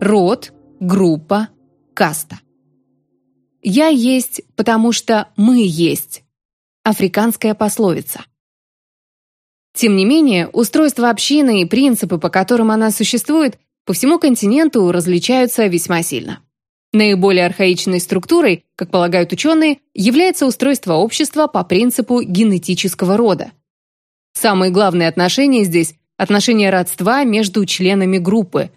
Род, группа, каста. «Я есть, потому что мы есть» – африканская пословица. Тем не менее, устройство общины и принципы, по которым она существует, по всему континенту различаются весьма сильно. Наиболее архаичной структурой, как полагают ученые, является устройство общества по принципу генетического рода. Самые главные отношения здесь – отношения родства между членами группы.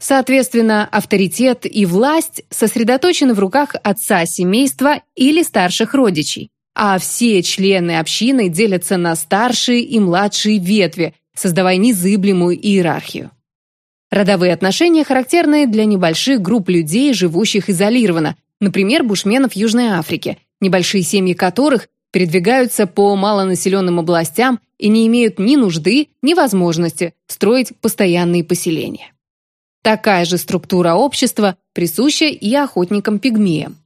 Соответственно, авторитет и власть сосредоточены в руках отца семейства или старших родичей, а все члены общины делятся на старшие и младшие ветви, создавая незыблемую иерархию. Родовые отношения характерны для небольших групп людей, живущих изолированно, например, бушменов Южной Африки, небольшие семьи которых передвигаются по малонаселенным областям и не имеют ни нужды, ни возможности строить постоянные поселения. Такая же структура общества присуща и охотникам-пигмеям.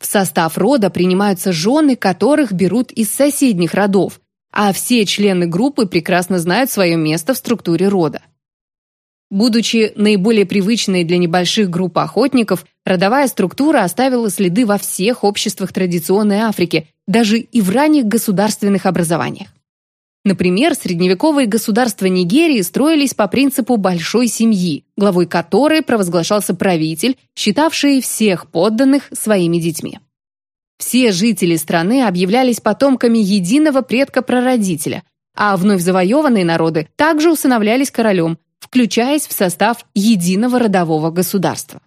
В состав рода принимаются жены, которых берут из соседних родов, а все члены группы прекрасно знают свое место в структуре рода. Будучи наиболее привычной для небольших групп охотников, родовая структура оставила следы во всех обществах традиционной Африки, даже и в ранних государственных образованиях. Например, средневековые государства Нигерии строились по принципу большой семьи, главой которой провозглашался правитель, считавший всех подданных своими детьми. Все жители страны объявлялись потомками единого предка-прародителя, а вновь завоеванные народы также усыновлялись королем, включаясь в состав единого родового государства.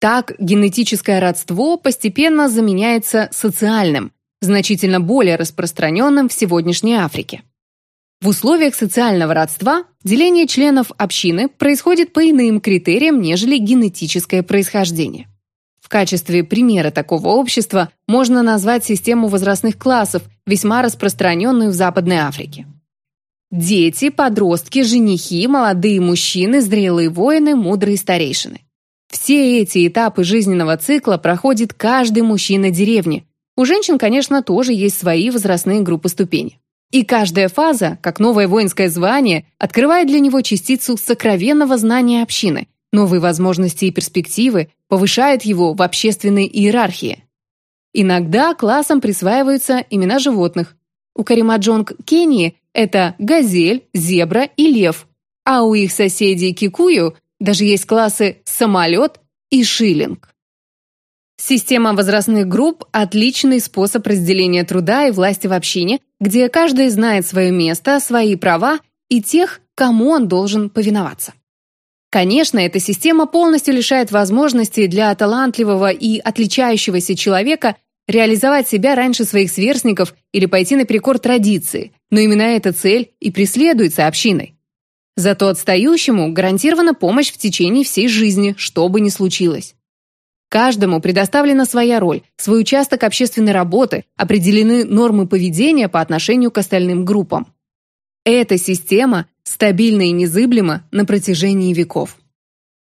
Так генетическое родство постепенно заменяется социальным, значительно более распространенным в сегодняшней Африке. В условиях социального родства деление членов общины происходит по иным критериям, нежели генетическое происхождение. В качестве примера такого общества можно назвать систему возрастных классов, весьма распространенную в Западной Африке. Дети, подростки, женихи, молодые мужчины, зрелые воины, мудрые старейшины. Все эти этапы жизненного цикла проходит каждый мужчина деревни. У женщин, конечно, тоже есть свои возрастные группы ступени. И каждая фаза, как новое воинское звание, открывает для него частицу сокровенного знания общины, новые возможности и перспективы, повышает его в общественной иерархии. Иногда классам присваиваются имена животных. У Каримаджонг Кении это газель, зебра и лев. А у их соседей Кикую даже есть классы самолет и шиллинг. Система возрастных групп – отличный способ разделения труда и власти в общине, где каждый знает свое место, свои права и тех, кому он должен повиноваться. Конечно, эта система полностью лишает возможности для талантливого и отличающегося человека реализовать себя раньше своих сверстников или пойти наперекор традиции, но именно эта цель и преследуется общиной. Зато отстающему гарантирована помощь в течение всей жизни, что бы ни случилось. Каждому предоставлена своя роль, свой участок общественной работы, определены нормы поведения по отношению к остальным группам. Эта система стабильна и незыблема на протяжении веков.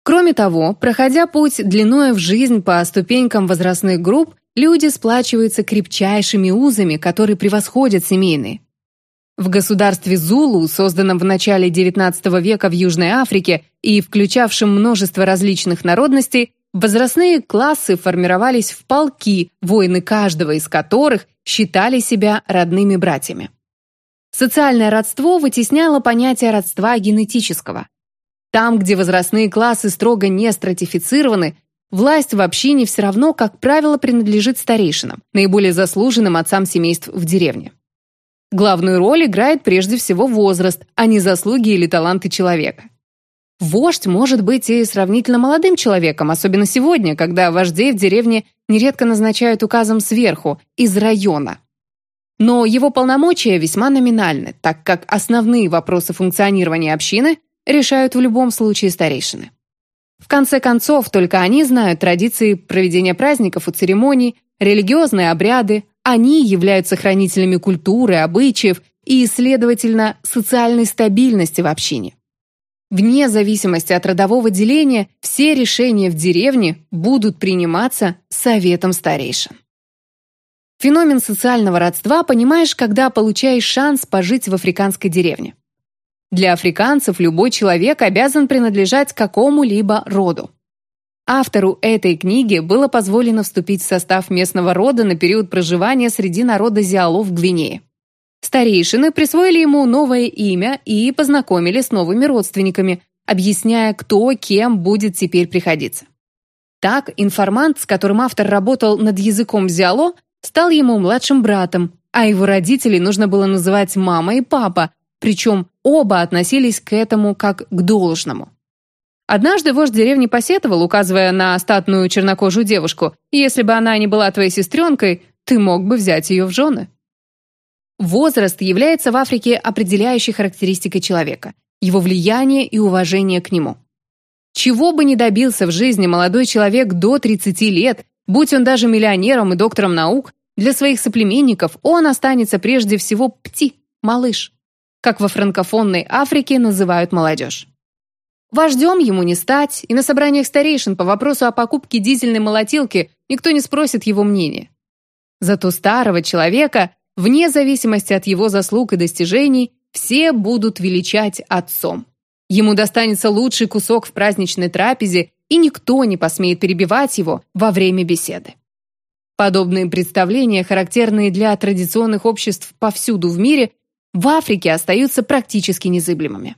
Кроме того, проходя путь длиною в жизнь по ступенькам возрастных групп, люди сплачиваются крепчайшими узами, которые превосходят семейные. В государстве Зулу, созданном в начале XIX века в Южной Африке и включавшем множество различных народностей, возрастные классы формировались в полки, воины каждого из которых считали себя родными братьями. Социальное родство вытесняло понятие родства генетического. Там, где возрастные классы строго не стратифицированы, власть в общине все равно, как правило, принадлежит старейшинам, наиболее заслуженным отцам семейств в деревне. Главную роль играет прежде всего возраст, а не заслуги или таланты человека. Вождь может быть и сравнительно молодым человеком, особенно сегодня, когда вождей в деревне нередко назначают указом сверху, из района. Но его полномочия весьма номинальны, так как основные вопросы функционирования общины решают в любом случае старейшины. В конце концов, только они знают традиции проведения праздников и церемоний, религиозные обряды, они являются хранителями культуры, обычаев и, следовательно, социальной стабильности в общине. Вне зависимости от родового деления, все решения в деревне будут приниматься советом старейшин. Феномен социального родства понимаешь, когда получаешь шанс пожить в африканской деревне. Для африканцев любой человек обязан принадлежать какому-либо роду. Автору этой книги было позволено вступить в состав местного рода на период проживания среди народа Зиало в Гвинее. Старейшины присвоили ему новое имя и познакомили с новыми родственниками, объясняя, кто кем будет теперь приходиться. Так, информант, с которым автор работал над языком Зиало, стал ему младшим братом, а его родителей нужно было называть мама и папа, причем оба относились к этому как к должному. Однажды вождь деревни посетовал, указывая на статную чернокожую девушку, «Если бы она не была твоей сестренкой, ты мог бы взять ее в жены». Возраст является в Африке определяющей характеристикой человека, его влияние и уважение к нему. Чего бы ни добился в жизни молодой человек до 30 лет, будь он даже миллионером и доктором наук, для своих соплеменников он останется прежде всего пти, малыш, как во франкофонной Африке называют молодежь. Вождем ему не стать, и на собраниях старейшин по вопросу о покупке дизельной молотилки никто не спросит его мнения. Зато старого человека, вне зависимости от его заслуг и достижений, все будут величать отцом. Ему достанется лучший кусок в праздничной трапезе, и никто не посмеет перебивать его во время беседы. Подобные представления, характерные для традиционных обществ повсюду в мире, в Африке остаются практически незыблемыми.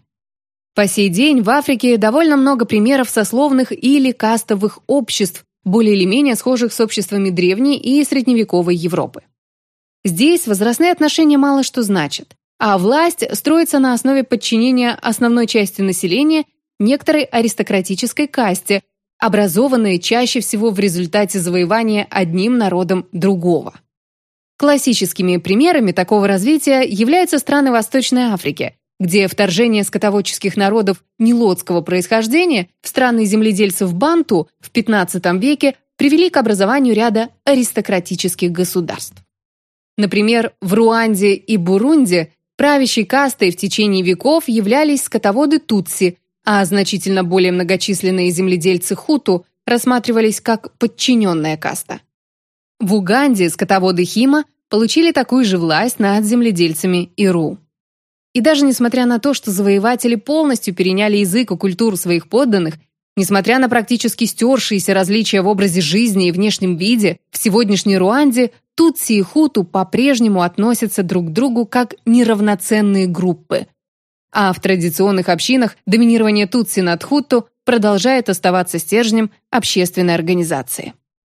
По сей день в Африке довольно много примеров сословных или кастовых обществ, более или менее схожих с обществами древней и средневековой Европы. Здесь возрастные отношения мало что значат, а власть строится на основе подчинения основной части населения некоторой аристократической касте, образованные чаще всего в результате завоевания одним народом другого. Классическими примерами такого развития являются страны Восточной Африки, где вторжение скотоводческих народов нелотского происхождения в страны земледельцев Банту в XV веке привели к образованию ряда аристократических государств. Например, в Руанде и Бурунде правящей кастой в течение веков являлись скотоводы Тутси, а значительно более многочисленные земледельцы хуту рассматривались как подчиненная каста. В Уганде скотоводы Хима получили такую же власть над земледельцами Иру. И даже несмотря на то, что завоеватели полностью переняли язык и культуру своих подданных, несмотря на практически стершиеся различия в образе жизни и внешнем виде, в сегодняшней Руанде Тутси и Хуту по-прежнему относятся друг к другу как неравноценные группы – а в традиционных общинах доминирование Тутси над Хутту продолжает оставаться стержнем общественной организации.